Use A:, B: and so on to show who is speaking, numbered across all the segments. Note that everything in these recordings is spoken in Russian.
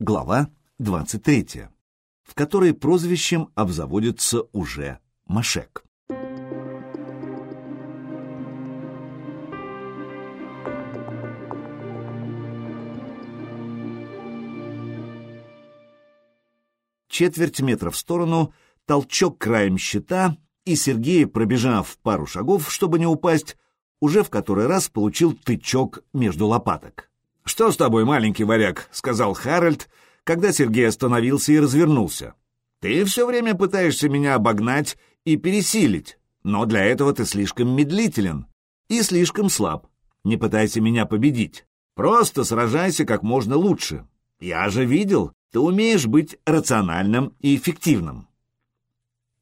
A: Глава 23, в которой прозвищем обзаводится уже Машек. Четверть метра в сторону, толчок краем щита, и Сергей, пробежав пару шагов, чтобы не упасть, уже в который раз получил тычок между лопаток. «Что с тобой, маленький варяг?» — сказал Харальд, когда Сергей остановился и развернулся. «Ты все время пытаешься меня обогнать и пересилить, но для этого ты слишком медлителен и слишком слаб. Не пытайся меня победить. Просто сражайся как можно лучше. Я же видел, ты умеешь быть рациональным и эффективным.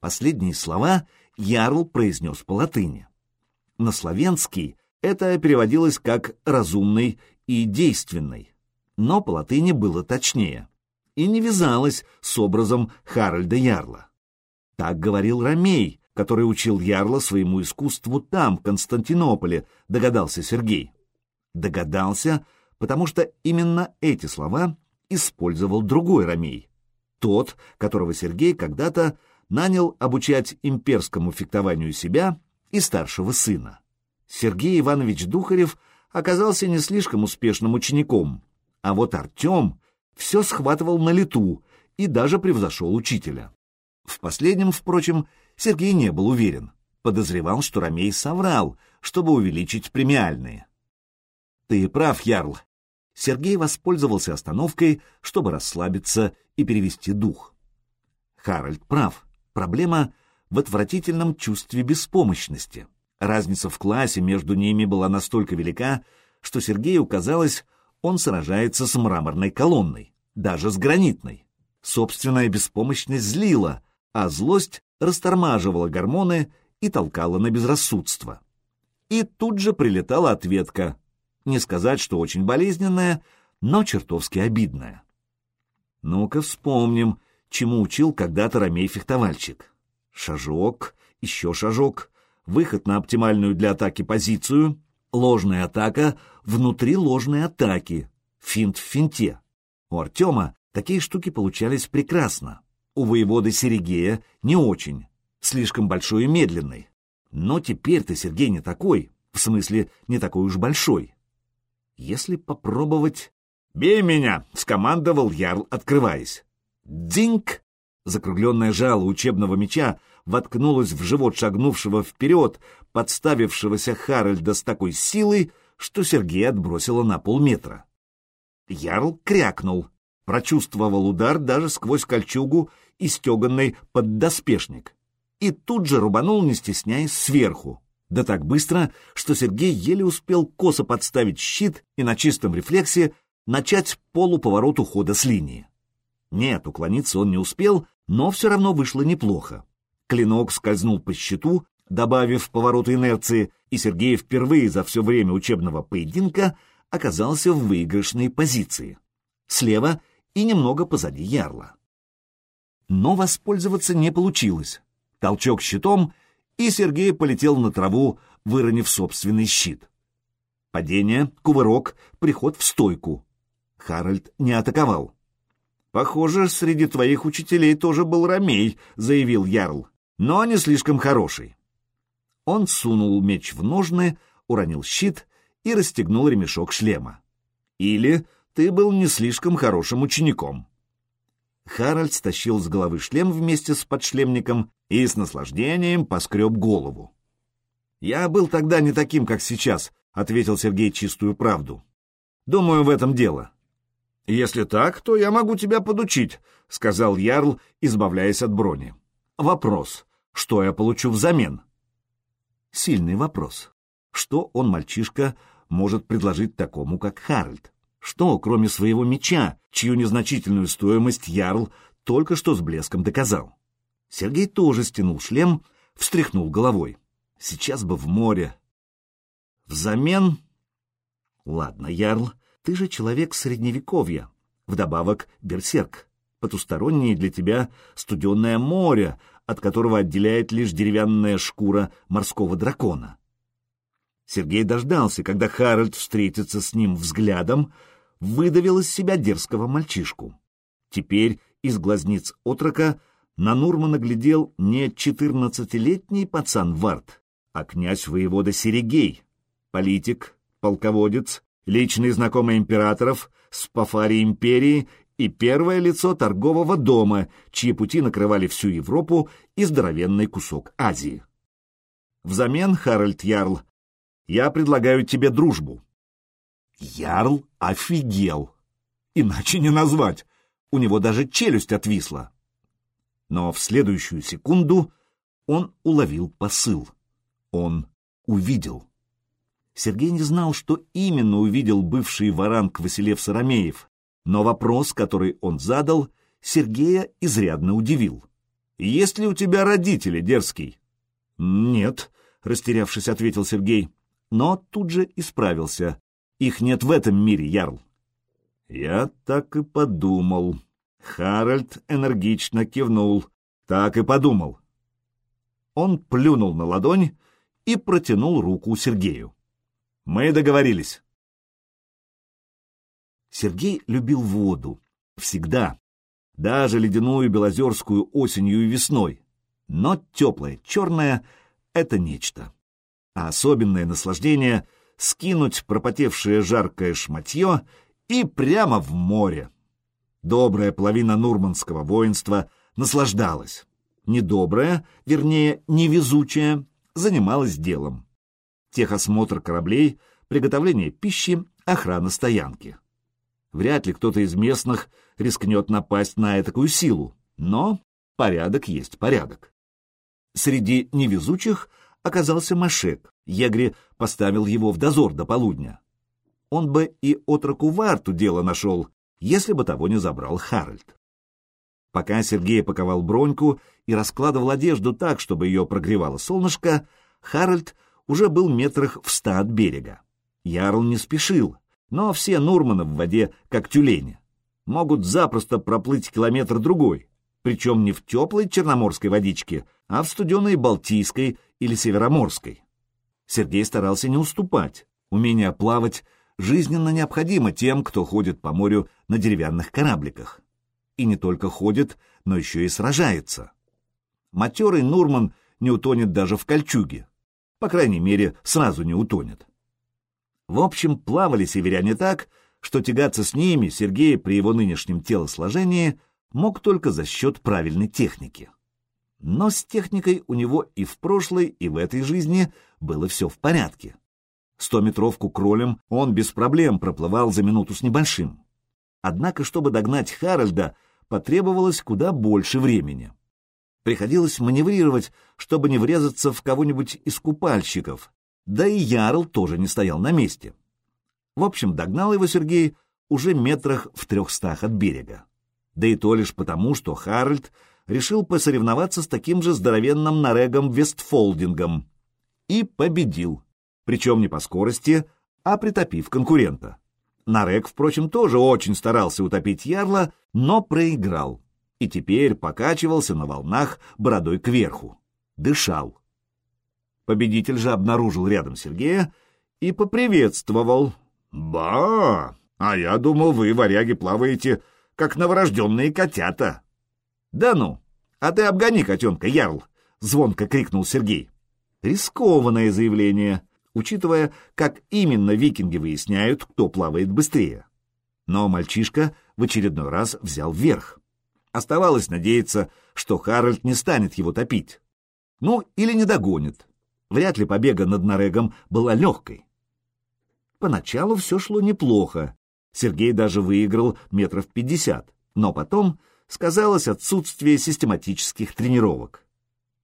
A: Последние слова Ярл произнес по латыни. На славянский это переводилось как «разумный» и «действенный», но по латыни было точнее и не вязалось с образом Харальда Ярла. Так говорил Ромей, который учил Ярла своему искусству там, в Константинополе, догадался Сергей. Догадался, потому что именно эти слова использовал другой Ромей. Тот, которого Сергей когда-то нанял обучать имперскому фехтованию себя и старшего сына. Сергей Иванович Духарев оказался не слишком успешным учеником, а вот Артем все схватывал на лету и даже превзошел учителя. В последнем, впрочем, Сергей не был уверен. Подозревал, что Ромей соврал, чтобы увеличить премиальные. «Ты прав, Ярл», Сергей воспользовался остановкой, чтобы расслабиться и перевести дух. Харальд прав. Проблема в отвратительном чувстве беспомощности. Разница в классе между ними была настолько велика, что Сергею казалось, он сражается с мраморной колонной, даже с гранитной. Собственная беспомощность злила, а злость растормаживала гормоны и толкала на безрассудство. И тут же прилетала ответка, не сказать, что очень болезненная, но чертовски обидная. Ну-ка вспомним, чему учил когда-то Ромей-фехтовальщик. Шажок, еще шажок, выход на оптимальную для атаки позицию, ложная атака внутри ложной атаки, финт в финте. У Артема такие штуки получались прекрасно. У воеводы Серегея не очень, слишком большой и медленный. Но теперь-то Сергей не такой, в смысле, не такой уж большой. Если попробовать... «Бей меня!» — скомандовал Ярл, открываясь. «Динг!» Закругленное жало учебного меча воткнулось в живот шагнувшего вперед, подставившегося Харальда с такой силой, что Сергей отбросило на полметра. Ярл крякнул, прочувствовал удар даже сквозь кольчугу и стеганный поддоспешник, и тут же рубанул, не стесняясь, сверху. Да так быстро, что Сергей еле успел косо подставить щит и на чистом рефлексе начать полуповорот ухода с линии. Нет, уклониться он не успел, но все равно вышло неплохо. Клинок скользнул по щиту, добавив повороту инерции, и Сергей впервые за все время учебного поединка оказался в выигрышной позиции. Слева и немного позади ярла. Но воспользоваться не получилось. Толчок щитом, и Сергей полетел на траву, выронив собственный щит. Падение, кувырок, приход в стойку. Харальд не атаковал. «Похоже, среди твоих учителей тоже был Ромей», — заявил Ярл, — «но не слишком хороший». Он сунул меч в ножны, уронил щит и расстегнул ремешок шлема. «Или ты был не слишком хорошим учеником». Харальд стащил с головы шлем вместе с подшлемником и с наслаждением поскреб голову. «Я был тогда не таким, как сейчас», — ответил Сергей чистую правду. «Думаю, в этом дело». «Если так, то я могу тебя подучить», — сказал Ярл, избавляясь от брони. «Вопрос. Что я получу взамен?» Сильный вопрос. Что он, мальчишка, может предложить такому, как Харальд? Что, кроме своего меча, чью незначительную стоимость Ярл только что с блеском доказал? Сергей тоже стянул шлем, встряхнул головой. Сейчас бы в море. Взамен... Ладно, Ярл, ты же человек средневековья. Вдобавок берсерк. Потустороннее для тебя студенное море, от которого отделяет лишь деревянная шкура морского дракона. Сергей дождался, когда Харальд встретится с ним взглядом, выдавил из себя дерзкого мальчишку. Теперь из глазниц отрока на Нурмана глядел не четырнадцатилетний пацан Варт, а князь воевода Серегей, политик, полководец, личный знакомый императоров, спафари империи и первое лицо торгового дома, чьи пути накрывали всю Европу и здоровенный кусок Азии. Взамен, Харальд Ярл, я предлагаю тебе дружбу. Ярл офигел. Иначе не назвать. У него даже челюсть отвисла. Но в следующую секунду он уловил посыл. Он увидел. Сергей не знал, что именно увидел бывший варанг Василев Сарамеев, но вопрос, который он задал, Сергея изрядно удивил. «Есть ли у тебя родители, дерзкий?» «Нет», — растерявшись, ответил Сергей, но тут же исправился. «Их нет в этом мире, Ярл». «Я так и подумал». Харальд энергично кивнул. «Так и подумал». Он плюнул на ладонь и протянул руку Сергею. Мы договорились. Сергей любил воду. Всегда. Даже ледяную белозерскую осенью и весной. Но теплая, черная — это нечто. А особенное наслаждение — скинуть пропотевшее жаркое шматье и прямо в море. Добрая половина нурманского воинства наслаждалась. Недобрая, вернее, невезучая, занималась делом техосмотр кораблей, приготовление пищи, охрана стоянки. Вряд ли кто-то из местных рискнет напасть на такую силу, но порядок есть порядок. Среди невезучих оказался Машек. Егри поставил его в дозор до полудня. Он бы и отроку Варту дело нашел, если бы того не забрал Харальд. Пока Сергей паковал броньку и раскладывал одежду так, чтобы ее прогревало солнышко, Харальд уже был метрах в ста от берега. Ярл не спешил, но все Нурманы в воде, как тюлени, могут запросто проплыть километр-другой, причем не в теплой черноморской водичке, а в студеной Балтийской или Североморской. Сергей старался не уступать. Умение плавать жизненно необходимо тем, кто ходит по морю на деревянных корабликах. И не только ходит, но еще и сражается. Матерый Нурман не утонет даже в кольчуге. По крайней мере, сразу не утонет. В общем, плавали северяне так, что тягаться с ними Сергей при его нынешнем телосложении мог только за счет правильной техники. Но с техникой у него и в прошлой, и в этой жизни было все в порядке. Стометровку кролем он без проблем проплывал за минуту с небольшим. Однако, чтобы догнать Харальда, потребовалось куда больше времени. Приходилось маневрировать, чтобы не врезаться в кого-нибудь из купальщиков. Да и Ярл тоже не стоял на месте. В общем, догнал его Сергей уже метрах в трехстах от берега. Да и то лишь потому, что Харальд решил посоревноваться с таким же здоровенным нарегом Вестфолдингом. И победил. Причем не по скорости, а притопив конкурента. Нарек, впрочем, тоже очень старался утопить Ярла, но проиграл и теперь покачивался на волнах бородой кверху. Дышал. Победитель же обнаружил рядом Сергея и поприветствовал. «Ба! А я думал, вы, варяги, плаваете, как новорожденные котята». «Да ну! А ты обгони котенка, Ярл!» — звонко крикнул Сергей. Рискованное заявление, учитывая, как именно викинги выясняют, кто плавает быстрее. Но мальчишка в очередной раз взял верх. Оставалось надеяться, что Харальд не станет его топить. Ну, или не догонит. Вряд ли побега над Нарегом была легкой. Поначалу все шло неплохо. Сергей даже выиграл метров пятьдесят, но потом сказалось отсутствие систематических тренировок.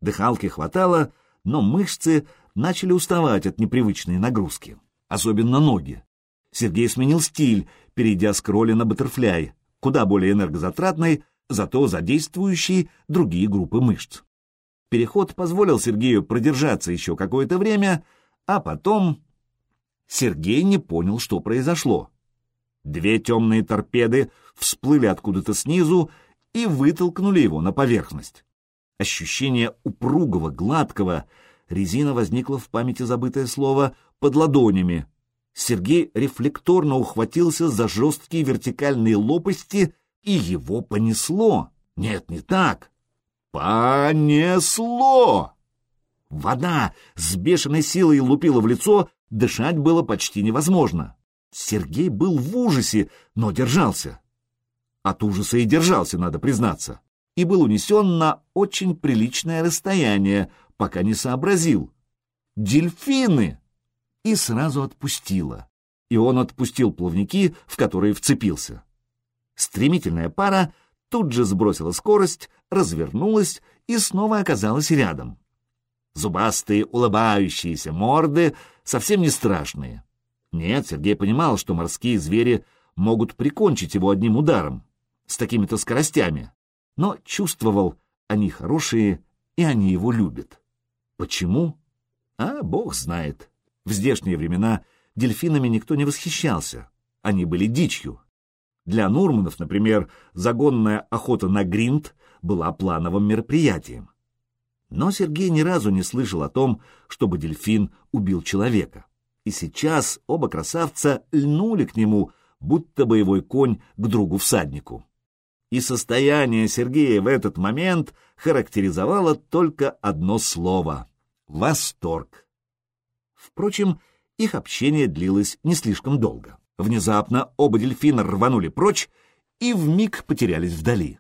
A: Дыхалки хватало, но мышцы начали уставать от непривычной нагрузки, особенно ноги. Сергей сменил стиль, перейдя с кроли на баттерфляй, куда более энергозатратный, зато задействующий другие группы мышц. Переход позволил Сергею продержаться еще какое-то время, а потом... Сергей не понял, что произошло. Две темные торпеды всплыли откуда-то снизу и вытолкнули его на поверхность. Ощущение упругого, гладкого, резина возникла в памяти забытое слово «под ладонями». Сергей рефлекторно ухватился за жесткие вертикальные лопасти и его понесло. Нет, не так. Понесло! Вода с бешеной силой лупила в лицо, дышать было почти невозможно. Сергей был в ужасе, но держался. От ужаса и держался, надо признаться, и был унесен на очень приличное расстояние, пока не сообразил. Дельфины! И сразу отпустила. И он отпустил плавники, в которые вцепился. Стремительная пара тут же сбросила скорость, развернулась и снова оказалась рядом. Зубастые, улыбающиеся морды совсем не страшные. Нет, Сергей понимал, что морские звери могут прикончить его одним ударом, с такими-то скоростями, но чувствовал, они хорошие, и они его любят. Почему? А бог знает. В здешние времена дельфинами никто не восхищался, они были дичью. Для Нурманов, например, загонная охота на гринт была плановым мероприятием. Но Сергей ни разу не слышал о том, чтобы дельфин убил человека. И сейчас оба красавца льнули к нему, будто боевой конь к другу-всаднику. И состояние Сергея в этот момент характеризовало только одно слово — восторг. Впрочем, их общение длилось не слишком долго. Внезапно оба дельфина рванули прочь и вмиг потерялись вдали.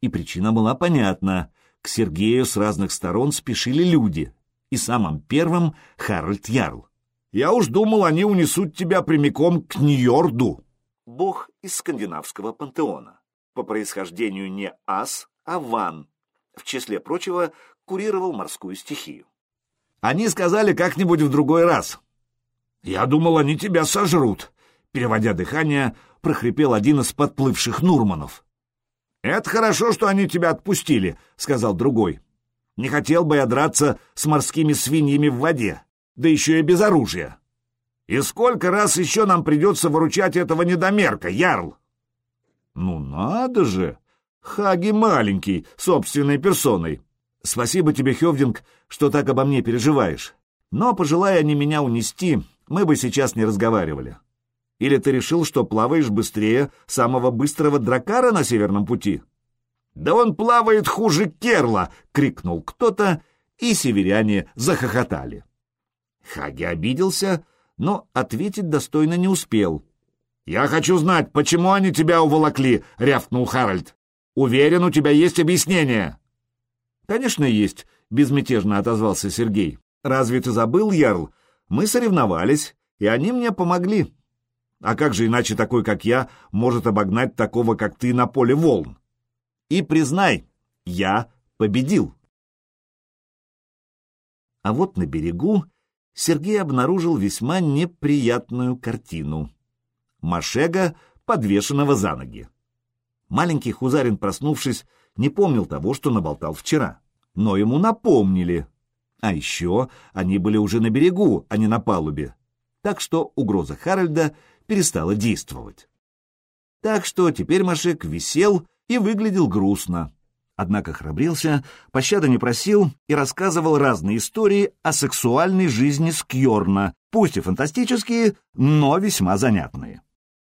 A: И причина была понятна. К Сергею с разных сторон спешили люди, и самым первым — Харальд Ярл. «Я уж думал, они унесут тебя прямиком к Ньорду». Бог из скандинавского пантеона. По происхождению не ас, а ван. В числе прочего, курировал морскую стихию. «Они сказали как-нибудь в другой раз». «Я думал, они тебя сожрут», Переводя дыхание, прохрипел один из подплывших Нурманов. «Это хорошо, что они тебя отпустили», — сказал другой. «Не хотел бы я драться с морскими свиньями в воде, да еще и без оружия. И сколько раз еще нам придется выручать этого недомерка, Ярл?» «Ну надо же! Хаги маленький, собственной персоной. Спасибо тебе, Хевдинг, что так обо мне переживаешь. Но, пожелая они меня унести, мы бы сейчас не разговаривали. Или ты решил, что плаваешь быстрее самого быстрого дракара на Северном пути? Да он плавает хуже Керла! крикнул кто-то, и северяне захохотали. Хаги обиделся, но ответить достойно не успел. «Я хочу знать, почему они тебя уволокли?» — рявкнул Харальд. «Уверен, у тебя есть объяснение». «Конечно, есть», — безмятежно отозвался Сергей. «Разве ты забыл, Ярл? Мы соревновались, и они мне помогли. А как же иначе такой, как я, может обогнать такого, как ты, на поле волн? И признай, я победил. А вот на берегу Сергей обнаружил весьма неприятную картину. Машега, подвешенного за ноги. Маленький Хузарин, проснувшись, не помнил того, что наболтал вчера. Но ему напомнили. А еще они были уже на берегу, а не на палубе. Так что угроза Харальда перестала действовать. Так что теперь Машек висел и выглядел грустно. Однако храбрился, пощады не просил и рассказывал разные истории о сексуальной жизни Скьорна, пусть и фантастические, но весьма занятные.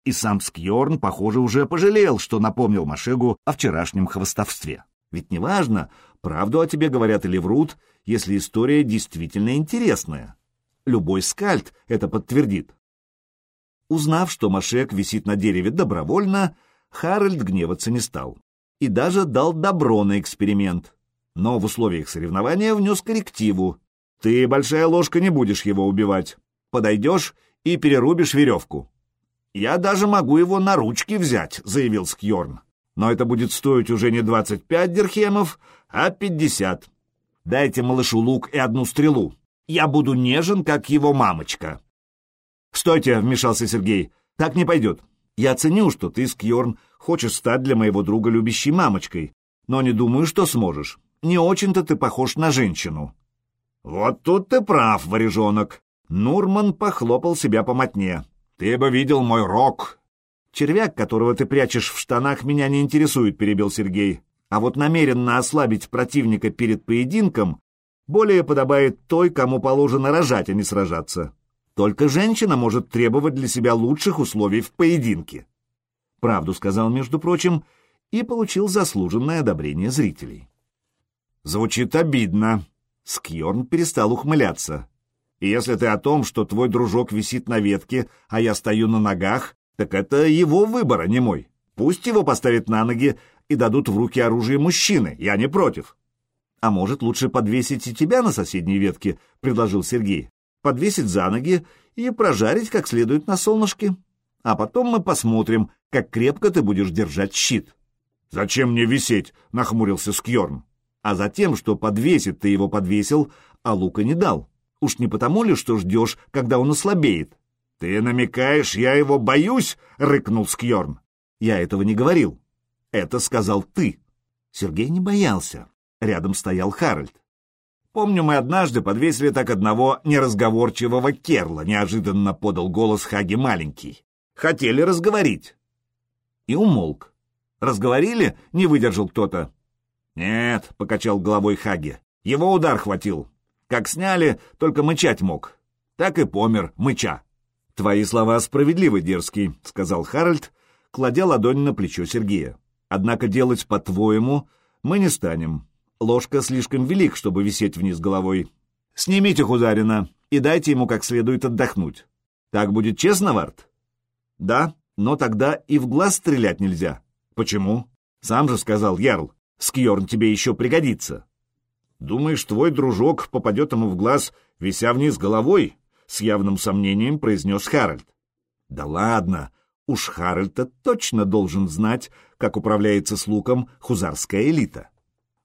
A: И сам Скьорн, похоже, уже пожалел, что напомнил Машегу о вчерашнем хвостовстве. Ведь неважно, правду о тебе говорят или врут, если история действительно интересная. Любой скальд это подтвердит. Узнав, что Машек висит на дереве добровольно, Харальд гневаться не стал и даже дал добро на эксперимент. Но в условиях соревнования внес коррективу. Ты, большая ложка, не будешь его убивать. Подойдешь и перерубишь веревку. «Я даже могу его на ручки взять», — заявил Скьорн. «Но это будет стоить уже не двадцать пять дирхемов, а пятьдесят. Дайте малышу лук и одну стрелу. Я буду нежен, как его мамочка». «Стойте!» — вмешался Сергей. «Так не пойдет. Я ценю, что ты, Скьорн, хочешь стать для моего друга любящей мамочкой, но не думаю, что сможешь. Не очень-то ты похож на женщину». «Вот тут ты прав, варежонок!» Нурман похлопал себя по мотне. «Ты бы видел мой рог!» «Червяк, которого ты прячешь в штанах, меня не интересует», — перебил Сергей. «А вот намеренно ослабить противника перед поединком более подобает той, кому положено рожать, а не сражаться. Только женщина может требовать для себя лучших условий в поединке. Правду сказал, между прочим, и получил заслуженное одобрение зрителей. Звучит обидно. Скьорн перестал ухмыляться. И если ты о том, что твой дружок висит на ветке, а я стою на ногах, так это его выбор, а не мой. Пусть его поставят на ноги и дадут в руки оружие мужчины, я не против. А может, лучше подвесить и тебя на соседней ветке, предложил Сергей. Подвесить за ноги и прожарить как следует на солнышке. А потом мы посмотрим, как крепко ты будешь держать щит. Зачем мне висеть? нахмурился Скьорн. А затем, что подвесить ты его подвесил, а лука не дал. Уж не потому ли, что ждешь, когда он ослабеет? «Ты намекаешь, я его боюсь?» — рыкнул Скьорн. «Я этого не говорил. Это сказал ты». Сергей не боялся. Рядом стоял Харальд. «Помню, мы однажды подвесили так одного неразговорчивого керла», — неожиданно подал голос Хаги маленький. «Хотели разговорить». И умолк. «Разговорили?» — не выдержал кто-то. «Нет», — покачал головой Хаги. «Его удар хватил. Как сняли, только мычать мог. Так и помер, мыча». «Твои слова справедливы, дерзкий», — сказал Харальд, кладя ладонь на плечо Сергея. «Однако делать по-твоему мы не станем. Ложка слишком велик, чтобы висеть вниз головой. Снимите Хузарина и дайте ему как следует отдохнуть. Так будет честно, Варт?» «Да, но тогда и в глаз стрелять нельзя». «Почему?» «Сам же сказал Ярл, Скьорн тебе еще пригодится». «Думаешь, твой дружок попадет ему в глаз, вися вниз головой?» с явным сомнением произнес Харальд. Да ладно, уж Харальд-то точно должен знать, как управляется с луком хузарская элита.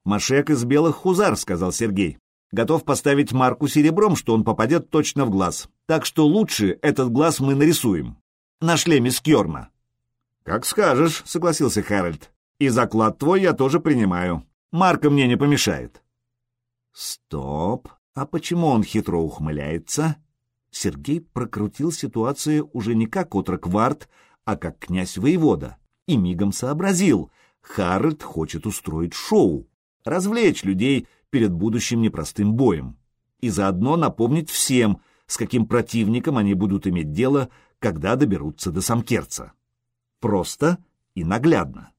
A: Машек из белых хузар, сказал Сергей. Готов поставить марку серебром, что он попадет точно в глаз. Так что лучше этот глаз мы нарисуем. На шлеме Скьорна. Как скажешь, согласился Харальд. И заклад твой я тоже принимаю. Марка мне не помешает. Стоп. А почему он хитро ухмыляется? Сергей прокрутил ситуацию уже не как отрок Варт, а как князь-воевода, и мигом сообразил, Харальд хочет устроить шоу, развлечь людей перед будущим непростым боем, и заодно напомнить всем, с каким противником они будут иметь дело, когда доберутся до Самкерца. Просто и наглядно.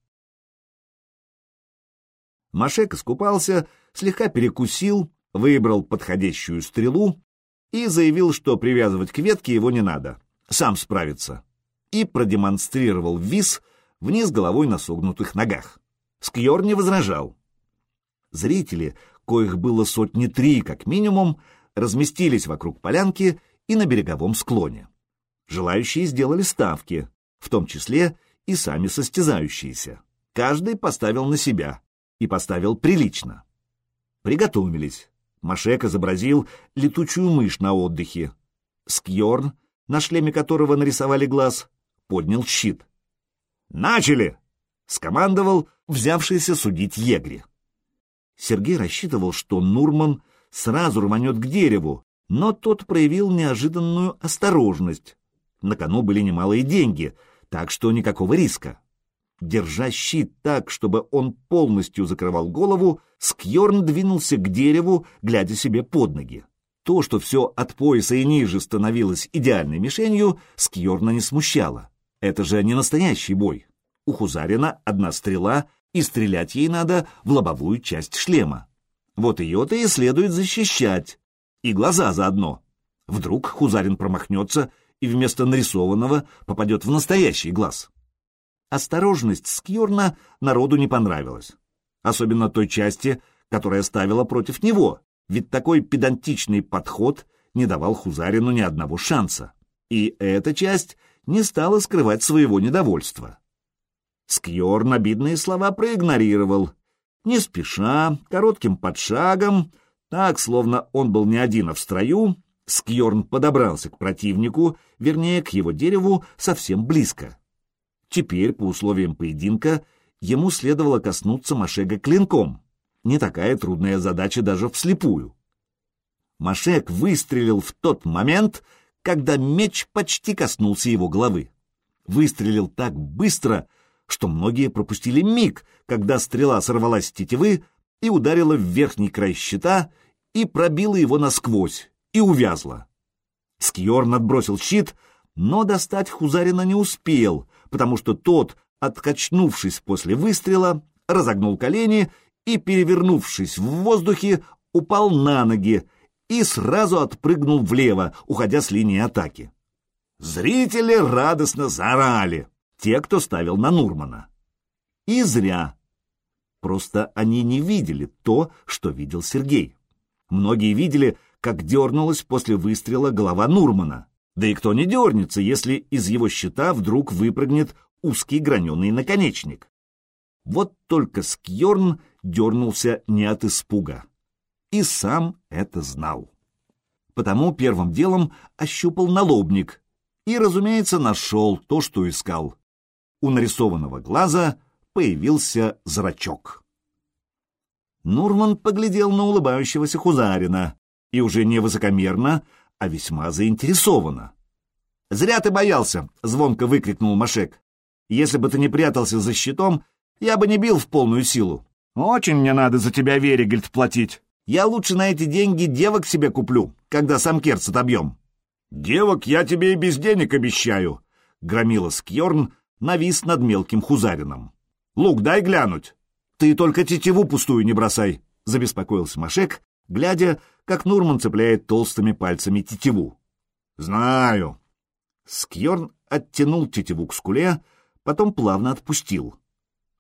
A: Машек искупался, слегка перекусил, выбрал подходящую стрелу и заявил, что привязывать к ветке его не надо, сам справится, и продемонстрировал вис вниз головой на согнутых ногах. Скьор не возражал. Зрители, коих было сотни три как минимум, разместились вокруг полянки и на береговом склоне. Желающие сделали ставки, в том числе и сами состязающиеся. Каждый поставил на себя и поставил прилично. Приготовились. Машек изобразил летучую мышь на отдыхе. Скьорн, на шлеме которого нарисовали глаз, поднял щит. «Начали!» — скомандовал взявшийся судить егри. Сергей рассчитывал, что Нурман сразу рванет к дереву, но тот проявил неожиданную осторожность. На кону были немалые деньги, так что никакого риска. Держа щит так, чтобы он полностью закрывал голову, Скьорн двинулся к дереву, глядя себе под ноги. То, что все от пояса и ниже становилось идеальной мишенью, Скьорна не смущало. Это же не настоящий бой. У Хузарина одна стрела, и стрелять ей надо в лобовую часть шлема. Вот ее-то и следует защищать. И глаза заодно. Вдруг Хузарин промахнется и вместо нарисованного попадет в настоящий глаз. Осторожность Скьорна народу не понравилась. Особенно той части, которая ставила против него, ведь такой педантичный подход не давал Хузарину ни одного шанса. И эта часть не стала скрывать своего недовольства. Скьорн обидные слова проигнорировал. Не спеша, коротким подшагом, так, словно он был не один, а в строю, Скьорн подобрался к противнику, вернее, к его дереву, совсем близко. Теперь, по условиям поединка, ему следовало коснуться Машега клинком. Не такая трудная задача даже вслепую. Машек выстрелил в тот момент, когда меч почти коснулся его головы. Выстрелил так быстро, что многие пропустили миг, когда стрела сорвалась с тетивы и ударила в верхний край щита и пробила его насквозь, и увязла. Скьорн отбросил щит, но достать Хузарина не успел, потому что тот, откачнувшись после выстрела, разогнул колени и, перевернувшись в воздухе, упал на ноги и сразу отпрыгнул влево, уходя с линии атаки. Зрители радостно заорали, те, кто ставил на Нурмана. И зря. Просто они не видели то, что видел Сергей. Многие видели, как дернулась после выстрела голова Нурмана. Да и кто не дернется, если из его щита вдруг выпрыгнет узкий граненый наконечник. Вот только Скьорн дернулся не от испуга. И сам это знал. Потому первым делом ощупал налобник и, разумеется, нашел то, что искал. У нарисованного глаза появился зрачок. Нурман поглядел на улыбающегося Хузарина и уже не высокомерно, а весьма заинтересованно. «Зря ты боялся!» — звонко выкрикнул Машек. «Если бы ты не прятался за щитом, я бы не бил в полную силу. Очень мне надо за тебя, Веригельд, платить. Я лучше на эти деньги девок себе куплю, когда сам керц отобьем». «Девок я тебе и без денег обещаю!» — громила Скьорн, навис над мелким Хузарином. «Лук, дай глянуть!» «Ты только тетиву пустую не бросай!» — забеспокоился Машек, глядя, как Нурман цепляет толстыми пальцами тетиву. «Знаю!» Скьорн оттянул тетиву к скуле, потом плавно отпустил.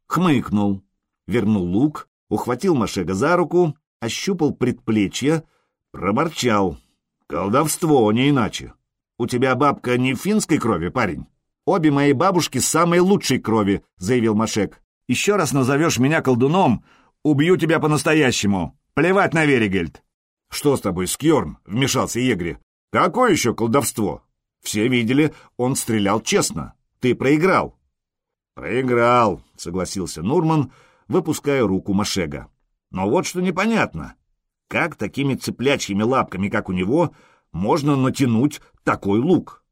A: Хмыкнул, вернул лук, ухватил Машега за руку, ощупал предплечье, проморчал. «Колдовство, не иначе. У тебя бабка не финской крови, парень?» «Обе мои бабушки самой лучшей крови», — заявил Машек. «Еще раз назовешь меня колдуном, убью тебя по-настоящему. Плевать на Веригельд». «Что с тобой, Скьорн?» — вмешался Егри. «Какое еще колдовство? Все видели, он стрелял честно. Ты проиграл». «Проиграл», — согласился Нурман, выпуская руку Машега. «Но вот что непонятно. Как такими цыплячьими лапками, как у него, можно натянуть такой лук?»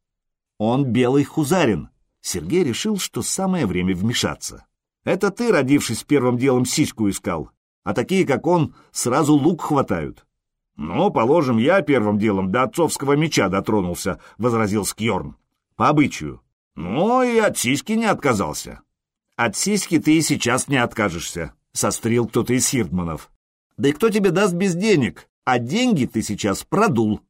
A: Он белый хузарин. Сергей решил, что самое время вмешаться. Это ты, родившись первым делом, сиську искал, а такие, как он, сразу лук хватают. «Ну, положим, я первым делом до отцовского меча дотронулся», — возразил Скьорн. «По обычаю. Ну, и от сиськи не отказался». «От сиськи ты и сейчас не откажешься», — сострил кто-то из Хирдманов. «Да и кто тебе даст без денег? А деньги ты сейчас продул».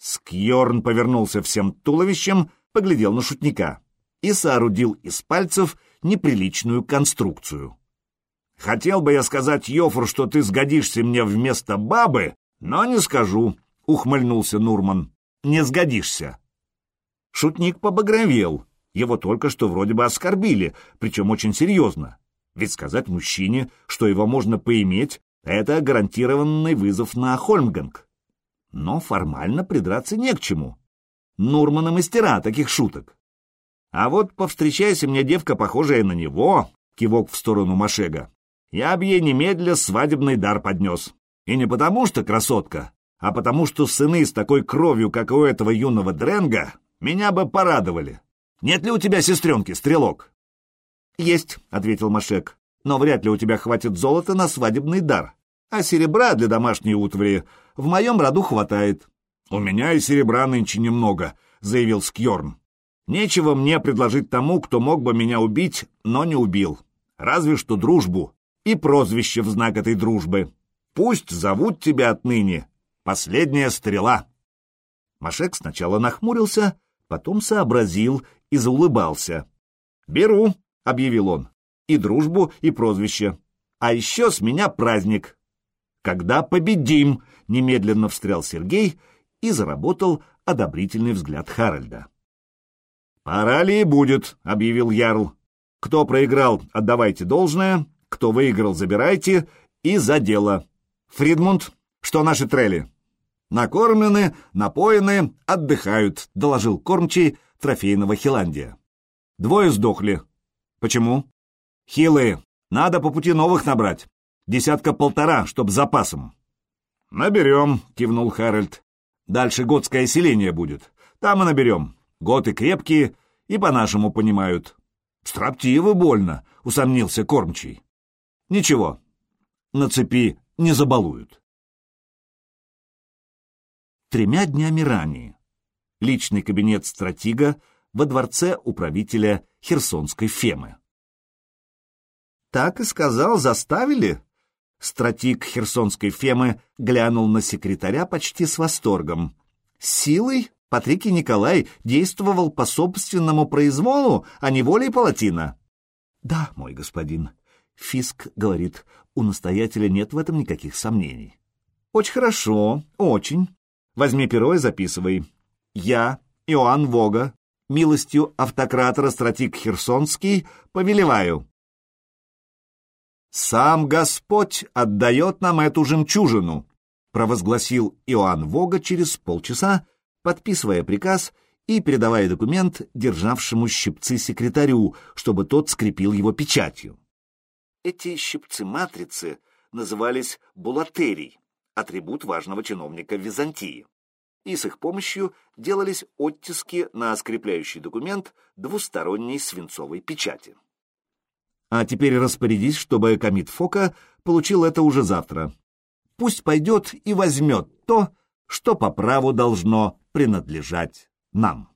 A: Скьорн повернулся всем туловищем, поглядел на шутника и соорудил из пальцев неприличную конструкцию. «Хотел бы я сказать, Йофр, что ты сгодишься мне вместо бабы, но не скажу», — ухмыльнулся Нурман. «Не сгодишься». Шутник побагровел. Его только что вроде бы оскорбили, причем очень серьезно. Ведь сказать мужчине, что его можно поиметь, это гарантированный вызов на Хольмганг но формально придраться не к чему. Нурмана мастера таких шуток. А вот повстречайся мне девка, похожая на него, кивок в сторону Машега, я б ей немедля свадебный дар поднес. И не потому что красотка, а потому что сыны с такой кровью, как у этого юного Дренга, меня бы порадовали. Нет ли у тебя сестренки, стрелок? Есть, — ответил Машек, — но вряд ли у тебя хватит золота на свадебный дар. А серебра для домашней утвари в моем роду хватает. — У меня и серебра нынче немного, — заявил Скьорн. Нечего мне предложить тому, кто мог бы меня убить, но не убил. Разве что дружбу и прозвище в знак этой дружбы. Пусть зовут тебя отныне «Последняя стрела». Машек сначала нахмурился, потом сообразил и заулыбался. «Беру», — объявил он, — «и дружбу, и прозвище. А еще с меня праздник. Когда победим, немедленно встрял Сергей и заработал одобрительный взгляд Харальда. «Пора ли и будет», — объявил Ярл. «Кто проиграл, отдавайте должное, кто выиграл, забирайте, и за дело. Фридмунд, что наши трели?» «Накормлены, напоены, отдыхают», — доложил кормчий трофейного Хиландия. «Двое сдохли». «Почему?» «Хилые. Надо по пути новых набрать. Десятка-полтора, чтоб запасом». «Наберем», — кивнул Харальд. «Дальше готское селение будет. Там и наберем. Готы крепкие и по-нашему понимают». «Строптивы больно», — усомнился кормчий. «Ничего, на цепи не забалуют». Тремя днями ранее личный кабинет стратега во дворце управителя Херсонской Фемы. «Так и сказал, заставили?» Стратик Херсонской Фемы глянул на секретаря почти с восторгом. «Силой Патрикий Николай действовал по собственному произволу, а не волей палатина?» «Да, мой господин». Фиск говорит, у настоятеля нет в этом никаких сомнений. «Очень хорошо, очень. Возьми перо и записывай. Я, Иоанн Вога, милостью автократора стратик Херсонский, повелеваю. «Сам Господь отдает нам эту жемчужину», провозгласил Иоанн Вога через полчаса, подписывая приказ и передавая документ державшему щипцы секретарю, чтобы тот скрепил его печатью. Эти щипцы-матрицы назывались булатерий, атрибут важного чиновника Византии и с их помощью делались оттиски на скрепляющий документ двусторонней свинцовой печати. А теперь распорядись, чтобы комит Фока получил это уже завтра. Пусть пойдет и возьмет то, что по праву должно принадлежать нам.